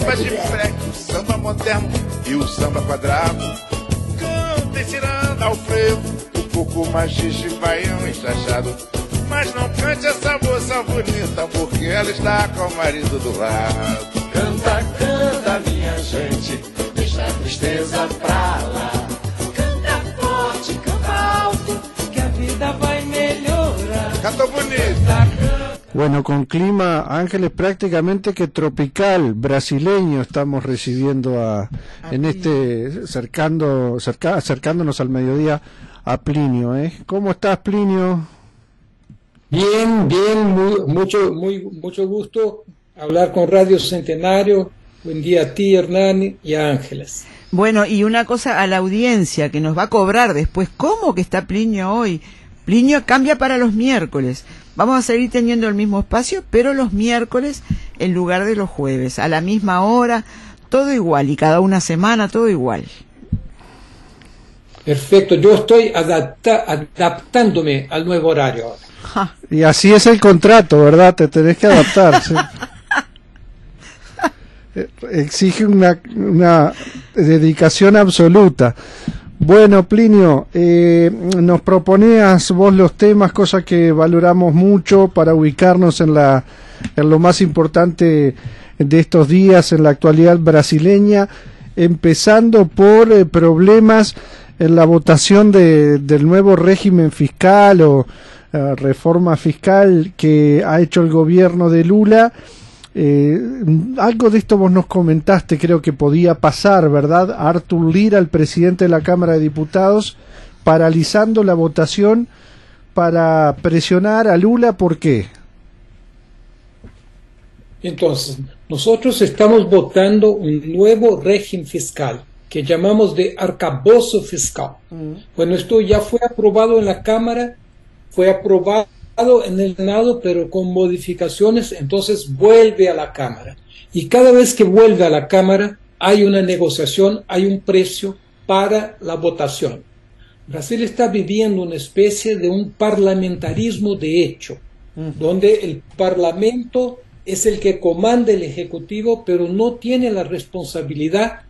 Samba de freque, o samba moderno e o samba quadrado. Cantem tirando ao frevo, o coco machiste baião enxachado. Mas não cante essa moça bonita, porque ela está com o marido do lado. Canta, canta, minha gente, deixa a tristeza pra lá. Canta forte, canta alto, que a vida vai melhorar. Canta bonito. Bueno, con clima, Ángeles, prácticamente que tropical, brasileño, estamos recibiendo a, en este, cercando, cerca- acercándonos al mediodía a Plinio, ¿eh? ¿Cómo estás, Plinio? Bien, bien, muy, mucho, muy, mucho gusto hablar con Radio Centenario. Buen día a ti, Hernán, y a Ángeles. Bueno, y una cosa a la audiencia que nos va a cobrar después, ¿cómo que está Plinio hoy? Plinio cambia para los miércoles. Vamos a seguir teniendo el mismo espacio, pero los miércoles en lugar de los jueves, a la misma hora, todo igual, y cada una semana todo igual. Perfecto, yo estoy adapta- adaptándome al nuevo horario. Ja, Y así es el contrato, ¿verdad? Te tenés que adaptar. sí. Eh, Exige una, una dedicación absoluta. Bueno, Plinio, eh, nos proponías vos los temas, cosa que valoramos mucho para ubicarnos en, la, en lo más importante de estos días en la actualidad brasileña, empezando por eh, problemas en la votación de- del nuevo régimen fiscal o eh, reforma fiscal que ha hecho el gobierno de Lula. Eh, algo de esto vos nos comentaste, creo que podía pasar, ¿verdad? Artur Lira, el presidente de la Cámara de Diputados, paralizando la votación para presionar a Lula, ¿por qué? Entonces, nosotros estamos votando un nuevo régimen fiscal que llamamos de arcabouço fiscal. Bueno, esto ya fue aprobado en la Cámara, fue aprobado en el Senado, pero con modificaciones, entonces vuelve a la Cámara. Y cada vez que vuelve a la Cámara hay una negociación, hay un precio para la votación. Brasil está viviendo una especie de un parlamentarismo de hecho, donde el Parlamento es el que comanda el Ejecutivo, pero no tiene la responsabilidad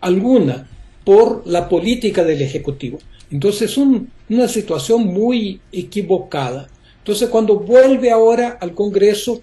alguna por la política del Ejecutivo. Entonces es un- una situación muy equivocada. Entonces cuando vuelve ahora al Congreso,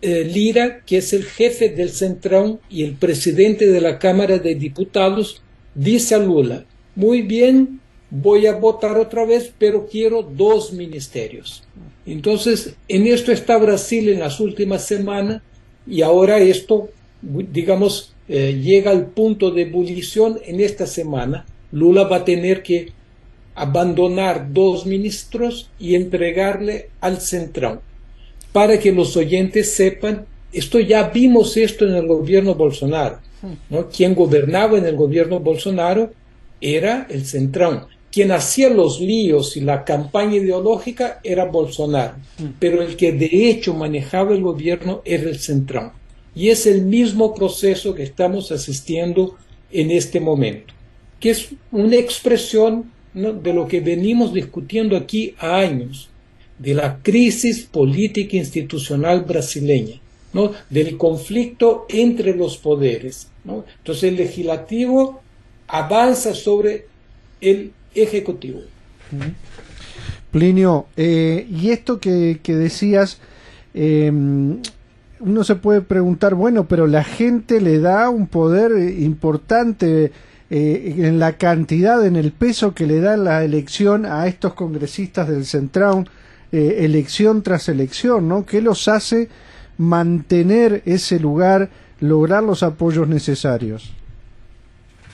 eh, Lira, que es el jefe del Centrón y el presidente de la Cámara de Diputados, dice a Lula, muy bien, voy a votar otra vez, pero quiero dos ministerios. Entonces, en esto está Brasil en las últimas semanas y ahora esto, digamos, eh, llega al punto de ebullición en esta semana. Lula va a tener que abandonar dos ministros y entregarle al Centrón para que los oyentes sepan, esto ya vimos esto en el gobierno Bolsonaro, ¿no? Quien gobernaba en el gobierno Bolsonaro era el Centrón. Quien hacía los líos y la campaña ideológica era Bolsonaro, pero el que de hecho manejaba el gobierno era el Centrón. Y es el mismo proceso que estamos asistiendo en este momento, que es una expresión ¿no? de lo que venimos discutiendo aquí a años, de la crisis política institucional brasileña, ¿no? del conflicto entre los poderes. ¿no? Entonces el legislativo avanza sobre el ejecutivo. Plinio, eh, y esto que, que decías, eh, uno se puede preguntar, bueno, pero la gente le da un poder importante eh, en la cantidad, en el peso que le da la elección a estos congresistas del Centrón, eh, elección tras elección, ¿no? ¿Qué los hace mantener ese lugar, lograr los apoyos necesarios?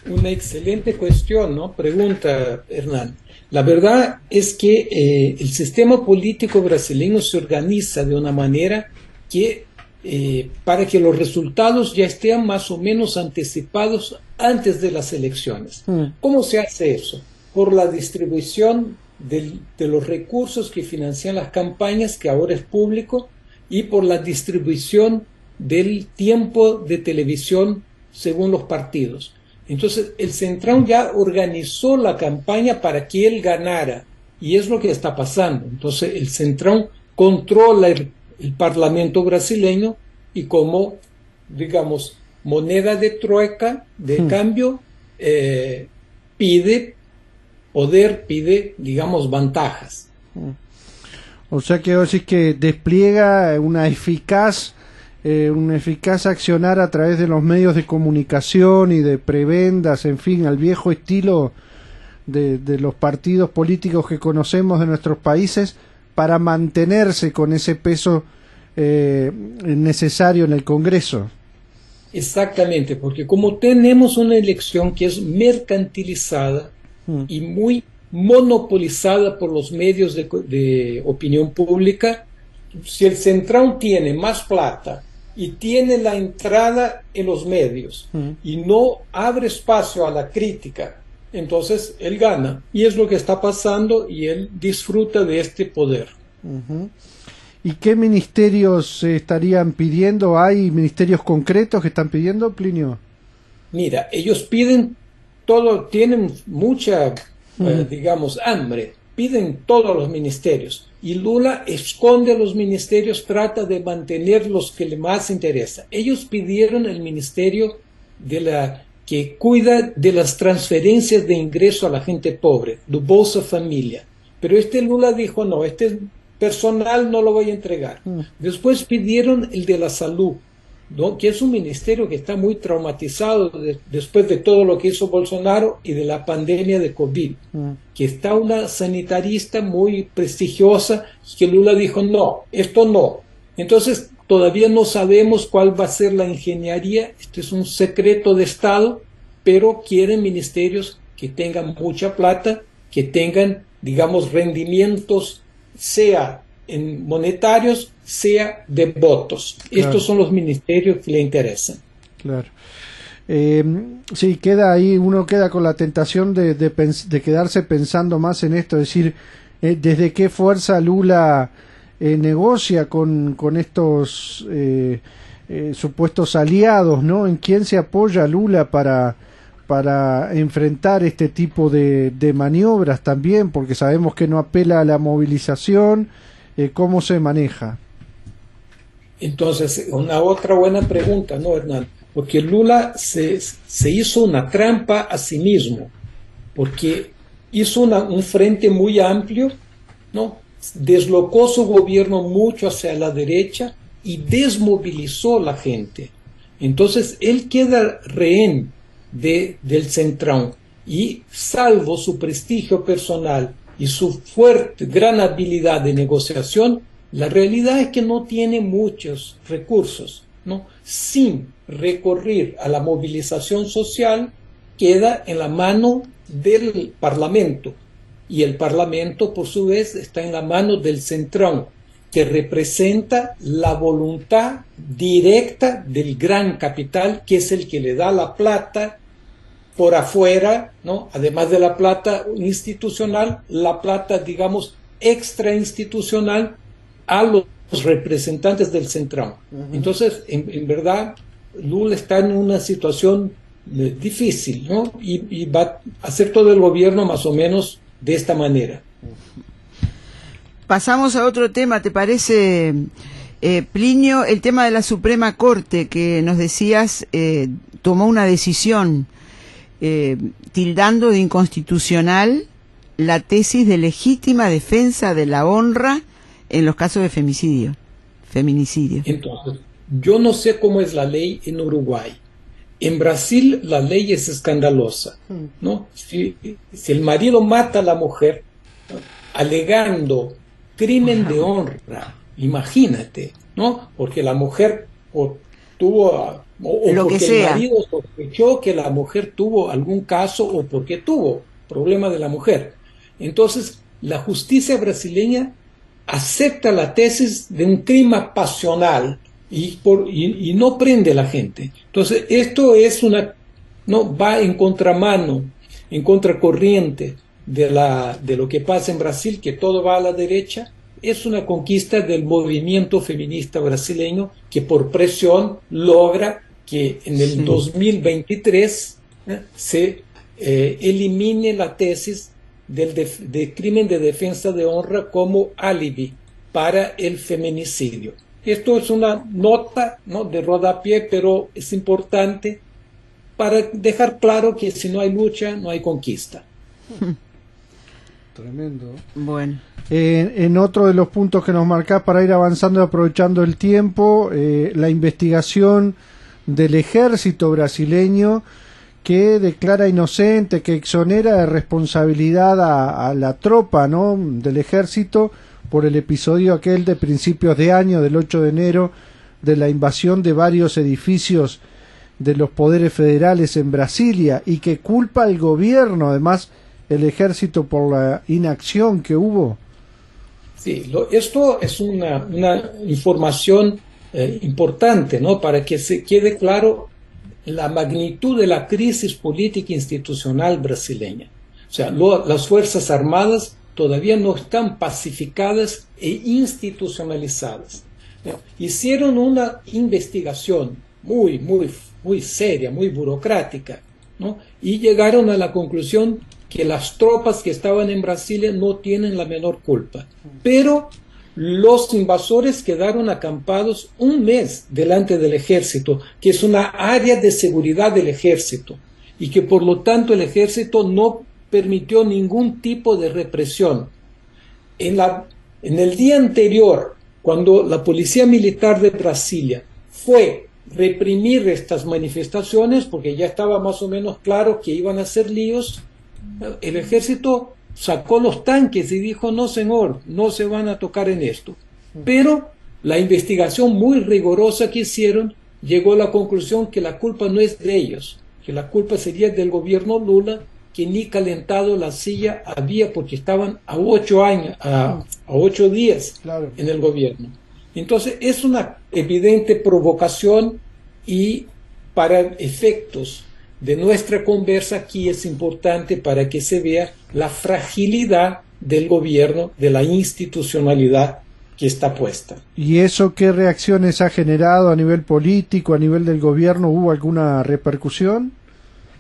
Una excelente cuestión, ¿no? Pregunta Hernán. La verdad es que eh, el sistema político brasileño se organiza de una manera que eh, para que los resultados ya estén más o menos anticipados antes de las elecciones. Mm. ¿Cómo se hace eso? Por la distribución del- de los recursos que financian las campañas, que ahora es público, y por la distribución del tiempo de televisión según los partidos. Entonces, el Centrón ya organizó la campaña para que él ganara, y es lo que está pasando. Entonces, el Centrón controla el, el Parlamento brasileño y como, digamos, moneda de trueca, de cambio, eh, pide poder, pide, digamos, ventajas. O sea que decís que despliega una eficaz, eh, un eficaz accionar a través de los medios de comunicación y de prebendas, en fin, al viejo estilo de, de los partidos políticos que conocemos de nuestros países para mantenerse con ese peso eh, necesario en el Congreso. Exactamente, porque como tenemos una elección que es mercantilizada Mm. y muy monopolizada por los medios de, opinión pública, si el Centrón tiene más plata y tiene la entrada en los medios Mm. y no abre espacio a la crítica, entonces él gana. Y es lo que está pasando y él disfruta de este poder. ¿Y qué ministerios se estarían pidiendo? ¿Hay ministerios concretos que están pidiendo, Plinio? Mira, ellos piden todo, tienen mucha, eh, digamos, hambre, piden todos los ministerios. Y Lula esconde los ministerios, trata de mantener los que le más interesa. Ellos pidieron el ministerio de la que cuida de las transferencias de ingreso a la gente pobre, do Bolsa Familia. Pero este Lula dijo, no, este personal no lo voy a entregar. Después pidieron el de la salud, ¿no? que es un ministerio que está muy traumatizado de- después de todo lo que hizo Bolsonaro y de la pandemia de COVID, que está una sanitarista muy prestigiosa, que Lula dijo, no, esto no. Entonces, todavía no sabemos cuál va a ser la ingeniería, este es un secreto de Estado, pero quieren ministerios que tengan mucha plata, que tengan, digamos, rendimientos, sea en monetarios, sea de votos. Claro. Estos son los ministerios que le interesan. Claro. Eh, sí, queda ahí, uno queda con la tentación de, de quedarse pensando más en esto, es decir, eh, desde qué fuerza Lula eh, negocia con, con estos eh, eh, supuestos aliados, ¿no? ¿En quién se apoya Lula para, para enfrentar este tipo de, de maniobras también? Porque sabemos que no apela a la movilización, ¿cómo se maneja? Entonces, una otra buena pregunta, ¿no, Hernán? Porque Lula se, se hizo una trampa a sí mismo, porque hizo una- un frente muy amplio, ¿no? Deslocó su gobierno mucho hacia la derecha y desmovilizó la gente. Entonces, él queda rehén de, del centrón y salvo su prestigio personal y su fuerte, gran habilidad de negociación, la realidad es que no tiene muchos recursos, ¿no? Sin recurrir a la movilización social, queda en la mano del Parlamento. Y el Parlamento, por su vez, está en la mano del Centrón, que representa la voluntad directa del gran capital, que es el que le da la plata por afuera, ¿no? Además de la plata institucional, la plata, digamos, extrainstitucional a los representantes del Centrón. Entonces, en, en verdad, Lula está en una situación eh, difícil, ¿no? Y, y va a hacer todo el gobierno más o menos de esta manera. Pasamos a otro tema, ¿te parece, eh, Plinio? El tema de la Suprema Corte, que nos decías, eh, tomó una decisión eh, tildando de inconstitucional la tesis de legítima defensa de la honra en los casos de femicidio. Feminicidio. Entonces, yo no sé cómo es la ley en Uruguay. En Brasil la ley es escandalosa, ¿no? Si, si el marido mata a la mujer ¿no? alegando crimen de honra, imagínate, ¿no? Porque la mujer o tuvo a- o, que porque sea. el marido sospechó que la mujer tuvo algún caso o porque tuvo problema de la mujer. Entonces, la justicia brasileña acepta la tesis de un crimen pasional y, por, y, y no prende a la gente. Entonces, esto es una, no, va en contramano, en contracorriente de, la, de lo que pasa en Brasil, que todo va a la derecha, es una conquista del movimiento feminista brasileño que por presión logra que en el Sí. 2023 ¿eh? se eh, elimine la tesis del de crimen de defensa de honra como alibi para el feminicidio. Esto es una nota ¿no? de rodapié, pero es importante para dejar claro que si no hay lucha, no hay conquista. Tremendo. Bueno, Eh, en otro de los puntos que nos marcás para ir avanzando y aprovechando el tiempo, eh, la investigación del ejército brasileño que declara inocente, que exonera de responsabilidad a, a la tropa ¿no? del ejército por el episodio aquel de principios de año, del 8 de enero, de la invasión de varios edificios de los poderes federales en Brasilia y que culpa al gobierno, además, el ejército por la inacción que hubo. Sí, lo- esto es una, una información eh, importante, ¿no? Para que se quede claro la magnitud de la crisis política institucional brasileña. O sea, lo- las Fuerzas Armadas todavía no están pacificadas e institucionalizadas. Hicieron una investigación muy, muy, muy seria, muy burocrática, ¿no? y llegaron a la conclusión que las tropas que estaban en Brasilia no tienen la menor culpa. Pero los invasores quedaron acampados un mes delante del ejército, que es una área de seguridad del ejército, y que por lo tanto el ejército no permitió ningún tipo de represión. En, la, en el día anterior, cuando la Policía Militar de Brasilia fue reprimir estas manifestaciones, porque ya estaba más o menos claro que iban a ser líos, el ejército sacó los tanques y dijo, no señor, no se van a tocar en esto. Pero la investigación muy rigurosa que hicieron llegó a la conclusión que la culpa no es de ellos, que la culpa sería del gobierno Lula, que ni calentado la silla había porque estaban a ocho años, a, a ocho días Claro. en el gobierno. Entonces es una evidente provocación y para efectos de nuestra conversa aquí es importante para que se vea la fragilidad del gobierno, de la institucionalidad que está puesta. ¿Y eso qué reacciones ha generado a nivel político, a nivel del gobierno? ¿Hubo alguna repercusión?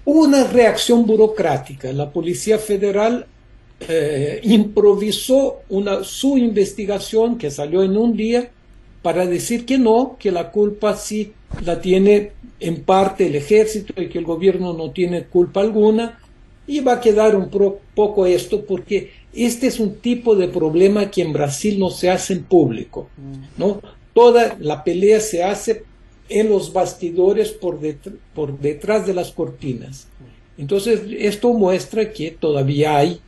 Hubo una reacción burocrática. La Policía Federal eh, improvisó una, su investigación que salió en un día para decir que no, que la culpa sí la tiene en parte el ejército y que el gobierno no tiene culpa alguna. Y va a quedar un poco esto porque este es un tipo de problema que en Brasil no se hace en público. ¿no? Toda la pelea se hace en los bastidores por, por detrás de las cortinas. Entonces, esto muestra que todavía hay,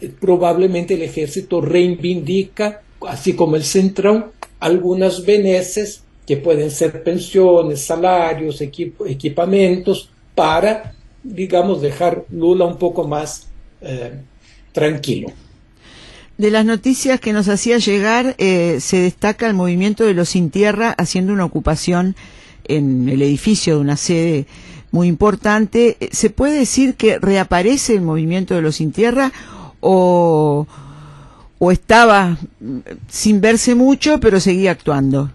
eh, probablemente el ejército reivindica, así como el Centrón, algunas beneces que pueden ser pensiones, salarios, equipo- equipamientos, para, digamos, dejar Lula un poco más eh, tranquilo. De las noticias que nos hacía llegar eh, se destaca el movimiento de los sin tierra haciendo una ocupación en el edificio de una sede muy importante. Eh, ¿Se puede decir que reaparece el movimiento de los sin tierra o, estaba mm, sin verse mucho pero seguía actuando?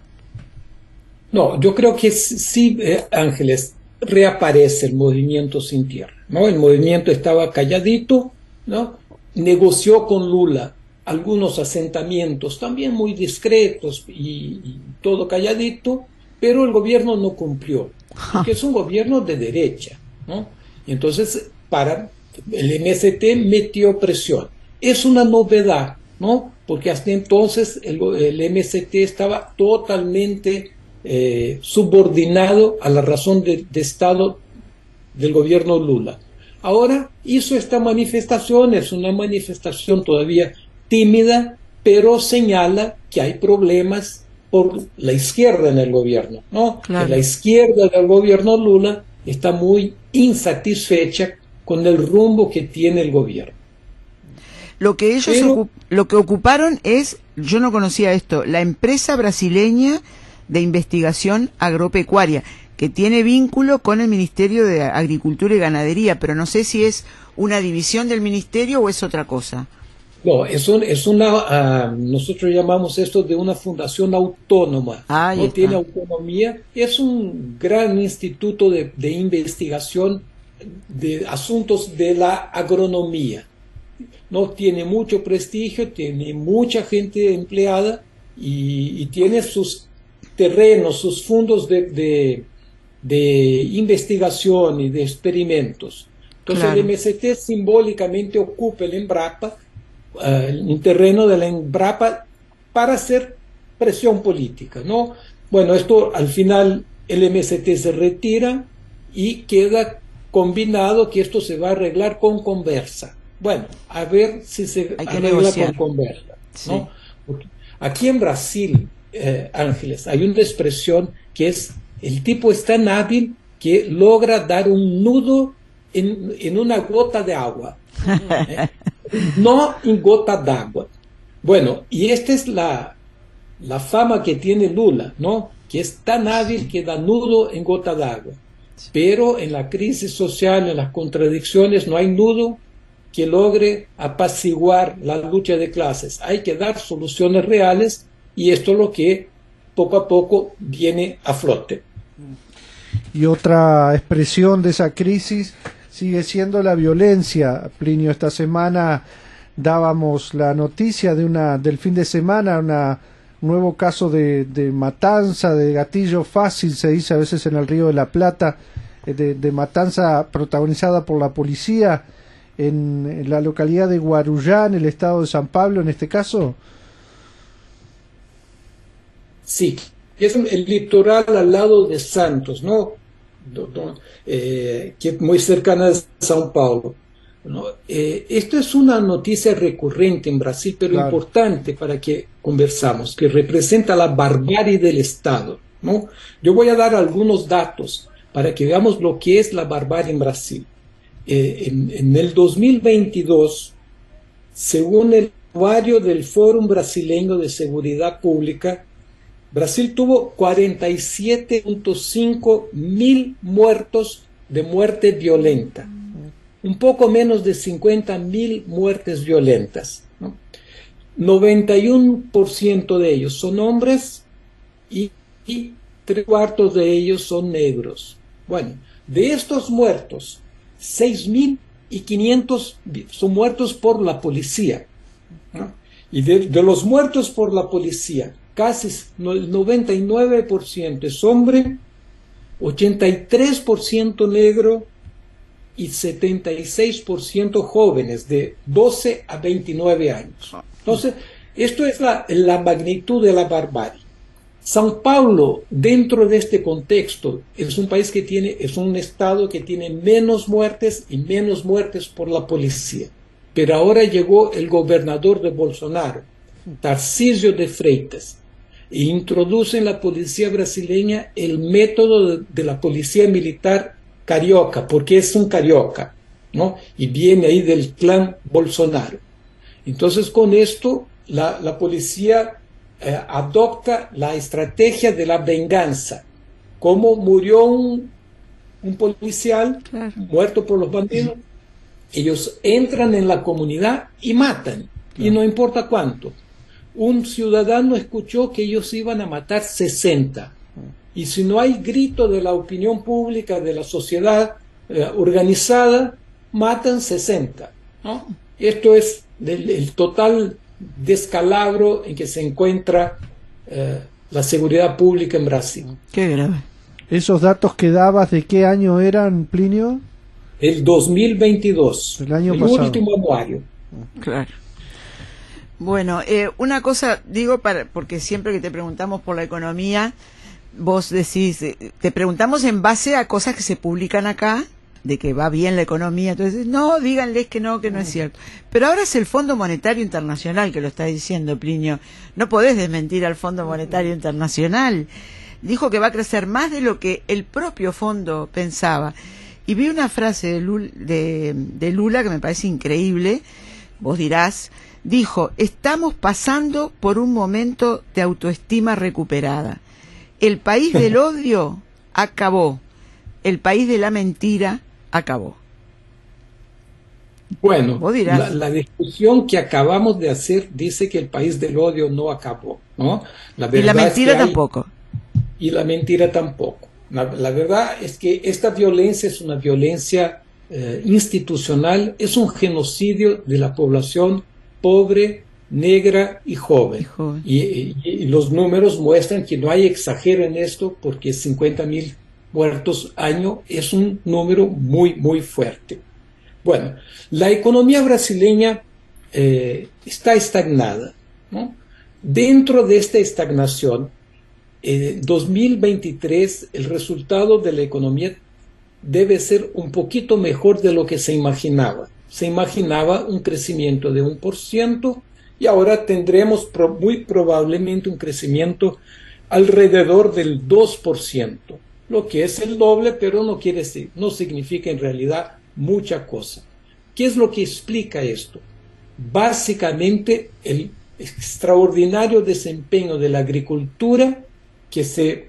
No, yo creo que sí, eh, Ángeles, reaparece el movimiento sin tierra, ¿no? El movimiento estaba calladito, ¿no? Negoció con Lula algunos asentamientos también muy discretos y, y todo calladito, pero el gobierno no cumplió, porque es un gobierno de derecha, ¿no? Y entonces, para el MST metió presión. Es una novedad, ¿no? Porque hasta entonces el, el MST estaba totalmente eh, subordinado a la razón de, de Estado del gobierno Lula. Ahora hizo esta manifestación, es una manifestación todavía tímida, pero señala que hay problemas por la izquierda en el gobierno, ¿no? Claro. Que la izquierda del gobierno Lula está muy insatisfecha con el rumbo que tiene el gobierno. Lo que ellos Pero- lo que ocuparon es, yo no conocía esto, la empresa brasileña de Investigación Agropecuaria, que tiene vínculo con el Ministerio de Agricultura y Ganadería, pero no sé si es una división del ministerio o es otra cosa. No, es, un, es una, ah, nosotros llamamos esto de una fundación autónoma. Ahí no está. tiene autonomía, es un gran instituto de, de investigación de asuntos de la agronomía. No tiene mucho prestigio, tiene mucha gente empleada y, y tiene sus terrenos, sus fondos de, de, de investigación y de experimentos. Entonces Claro. el MST simbólicamente ocupa el Embrapa, eh, un terreno de la Embrapa para hacer presión política, ¿no? Bueno, esto al final el MST se retira y queda combinado que esto se va a arreglar con conversa. Bueno, a ver si se Hay arregla negociar. con conversa. ¿no? Aquí en Brasil, eh, Ángeles, hay una expresión que es el tipo es tan hábil que logra dar un nudo en, en una gota de agua. ¿eh? No en gota d'agua. Bueno, y esta es la, la fama que tiene Lula, ¿no? Que es tan hábil que da nudo en gota d'agua. Pero en la crisis social, en las contradicciones, no hay nudo que logre apaciguar la lucha de clases. Hay que dar soluciones reales y esto es lo que poco a poco viene a flote. Y otra expresión de esa crisis sigue siendo la violencia. Plinio, esta semana dábamos la noticia de una del fin de semana, un nuevo caso de, de matanza, de gatillo fácil, se dice a veces en el Río de la Plata, eh, de, matanza protagonizada por la policía en, la localidad de Guarujá, en el estado de San Pablo, en este caso. Sí, es el litoral al lado de Santos, ¿no? Eh, que es muy cercana a São Paulo. ¿no? Eh, esto es una noticia recurrente en Brasil, pero Claro. importante para que conversamos, que representa la barbarie del Estado. ¿no? Yo voy a dar algunos datos para que veamos lo que es la barbarie en Brasil. Eh, en, en el 2022, según el usuario del Fórum Brasileño de Seguridad Pública, Brasil tuvo 47.5 mil muertos de muerte violenta, un poco menos de 50 mil muertes violentas. ¿no? 91% de ellos son hombres y, y tres cuartos de ellos son negros. Bueno, de estos muertos, 6.500 son muertos por la policía. Y de los muertos por la policía, casi el 99% es hombre, 83% negro y 76% jóvenes de 12 a 29 años. Entonces, esto es la, la magnitud de la barbarie. São Paulo, dentro de este contexto, es un país que tiene, es un estado que tiene menos muertes y menos muertes por la policía. Pero ahora llegó el gobernador de Bolsonaro, Tarcísio de Freitas, e introduce en la policía brasileña el método de, de la policía militar carioca, porque es un carioca, ¿no? Y viene ahí del clan Bolsonaro. Entonces, con esto, la, la policía eh, adopta la estrategia de la venganza. Como murió un, un policial Claro. muerto por los bandidos, ellos entran en la comunidad y matan, y no importa cuánto. Un ciudadano escuchó que ellos iban a matar 60. Y si no hay grito de la opinión pública, de la sociedad eh, organizada, matan 60. ¿no? Esto es del- el total descalabro en que se encuentra eh, la seguridad pública en Brasil. Qué grave. ¿Esos datos que dabas de qué año eran, Plinio? El 2022, El año el pasado. último anuario. Claro. Bueno, eh, una cosa digo para porque siempre que te preguntamos por la economía, vos decís, eh, te preguntamos en base a cosas que se publican acá, de que va bien la economía, entonces no, díganles que no, que no es cierto. Pero ahora es el Fondo Monetario Internacional que lo está diciendo, Plinio. No podés desmentir al Fondo Monetario Internacional. Dijo que va a crecer más de lo que el propio fondo pensaba. Y vi una frase de Lula, de, de Lula que me parece increíble, vos dirás, dijo, estamos pasando por un momento de autoestima recuperada. El país del odio acabó. El país de la mentira acabó. Bueno, la, la discusión que acabamos de hacer dice que el país del odio no acabó, ¿no? Y la verdad es mentira que hay- tampoco. y la mentira tampoco. La, la verdad es que esta violencia es una violencia eh, institucional, es un genocidio de la población pobre, negra y joven. Y joven. Y, y- y los números muestran que no hay exagero en esto porque 50 mil muertos año es un número muy, muy fuerte. Bueno, la economía brasileña eh, está estagnada. ¿no? Dentro de esta estagnación, en 2023 el resultado de la economía debe ser un poquito mejor de lo que se imaginaba. Se imaginaba un crecimiento de un por ciento y ahora tendremos muy probablemente un crecimiento alrededor del 2%, lo que es el doble, pero no quiere decir, no significa en realidad mucha cosa. ¿Qué es lo que explica esto? Básicamente el extraordinario desempeño de la agricultura que se,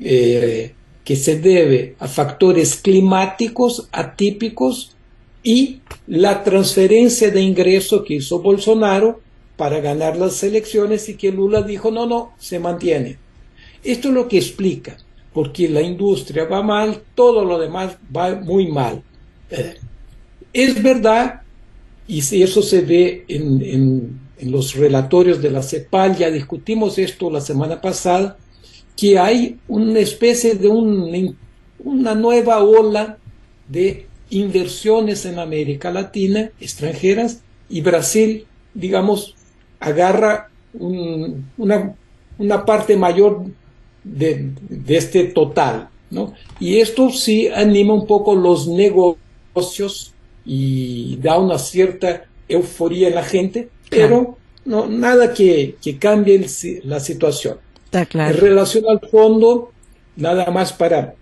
eh, que se debe a factores climáticos atípicos y la transferencia de ingreso que hizo Bolsonaro para ganar las elecciones y que Lula dijo no, no, se mantiene. Esto es lo que explica, porque la industria va mal, todo lo demás va muy mal. Eh, es verdad, y eso se ve en, en- en los relatorios de la CEPAL, ya discutimos esto la semana pasada, que hay una especie de un- una nueva ola de inversiones en América Latina, extranjeras, y Brasil, digamos, agarra un- una, una parte mayor de, de este total, ¿no? Y esto sí anima un poco los negocios y da una cierta euforía en la gente, pero no, nada que, que cambie el la situación. Está En relación al fondo, nada más para,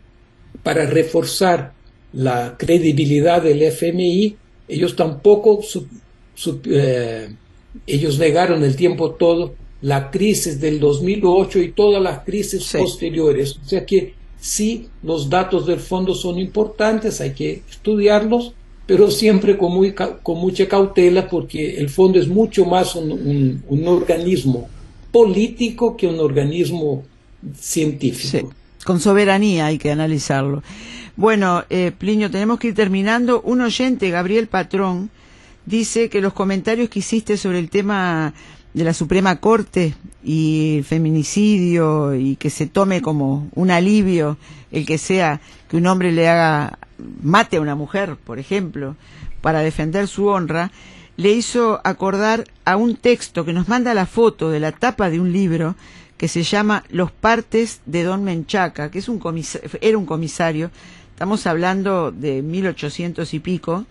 para reforzar la credibilidad del FMI, ellos tampoco, eh, ellos negaron el tiempo todo la crisis del 2008 y todas las crisis Sí. posteriores. O sea que sí, los datos del fondo son importantes, hay que estudiarlos, pero siempre con, muy con mucha cautela porque el fondo es mucho más un, un- un organismo político que un organismo científico. Sí, con soberanía hay que analizarlo. Bueno, eh, Plinio, tenemos que ir terminando. Un oyente, Gabriel Patrón, dice que los comentarios que hiciste sobre el tema de la Suprema Corte y el feminicidio y que se tome como un alivio el que sea que un hombre le haga mate a una mujer, por ejemplo, para defender su honra, le hizo acordar a un texto que nos manda la foto de la tapa de un libro que se llama Los partes de Don Menchaca, que es un era un comisario, estamos hablando de 1800 y pico,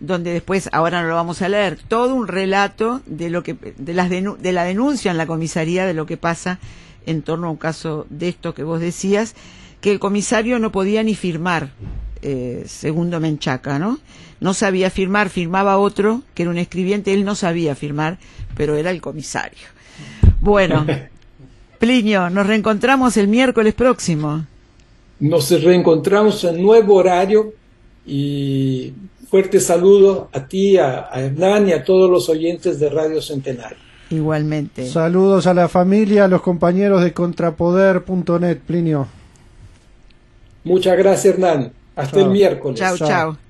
donde después, ahora no lo vamos a leer, todo un relato de lo que de, las denu- de la denuncia en la comisaría de lo que pasa en torno a un caso de esto que vos decías, que el comisario no podía ni firmar, eh, segundo Menchaca, ¿no? No sabía firmar, firmaba otro, que era un escribiente, él no sabía firmar, pero era el comisario. Bueno, Plinio, nos reencontramos el miércoles próximo. Nos reencontramos en nuevo horario y fuerte saludo a ti, a, a Hernán y a todos los oyentes de Radio Centenario. Igualmente. Saludos a la familia, a los compañeros de contrapoder.net, Plinio. Muchas gracias, Hernán. Hasta Chao. el miércoles. Chao, Chao. chao.